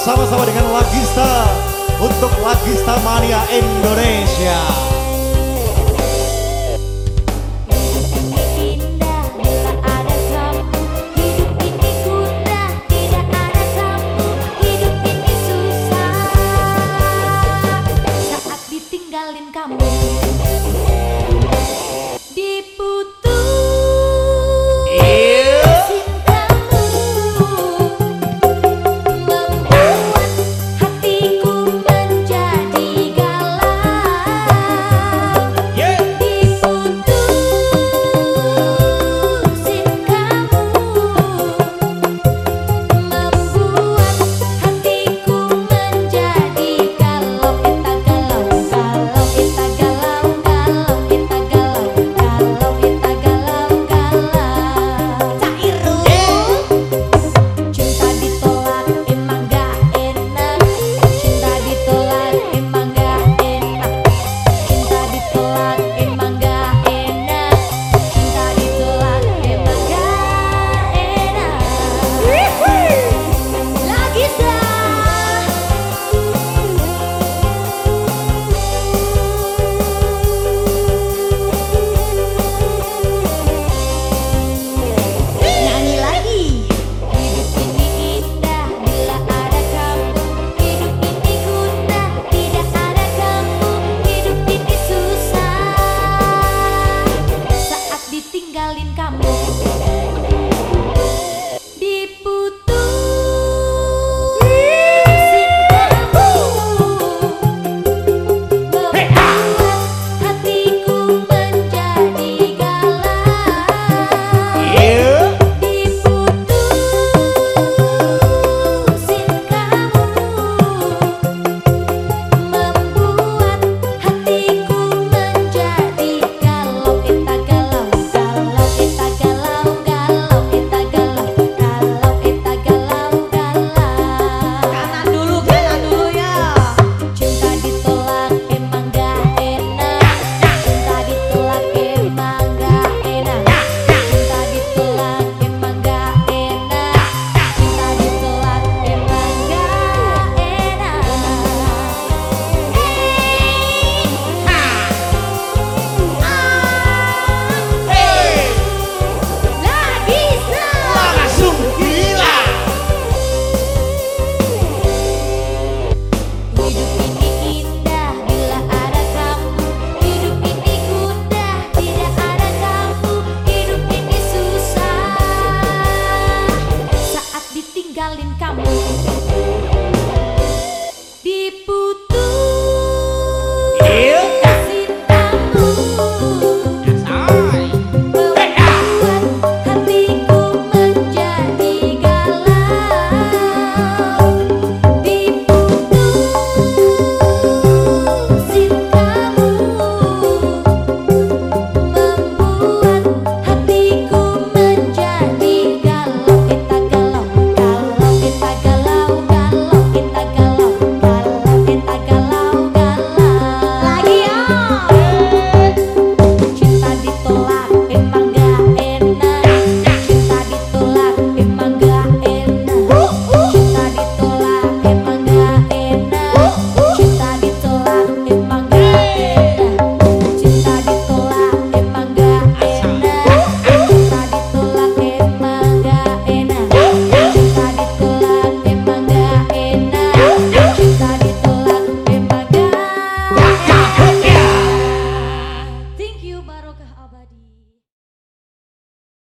bersama-sama dengan Lagista untuk Lagista Mania Indonesia. Thank you.